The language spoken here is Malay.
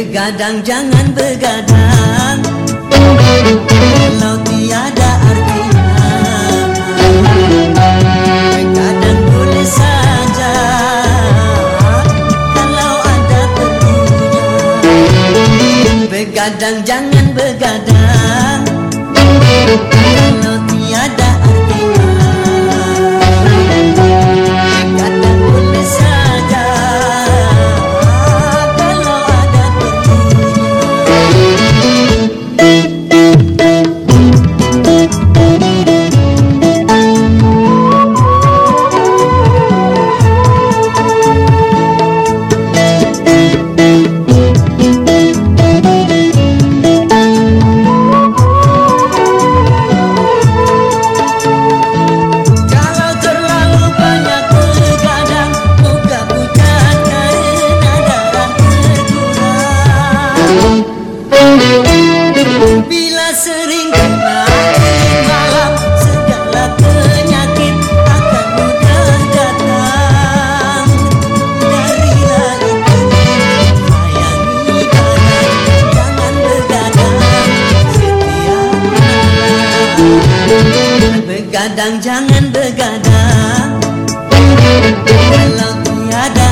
Begadang jangan begadang. Kalau tiada artinya Begadang boleh saja. Kalau ada perlunya. Begadang jangan begadang. Begadang jangan begadang. Kalau tiada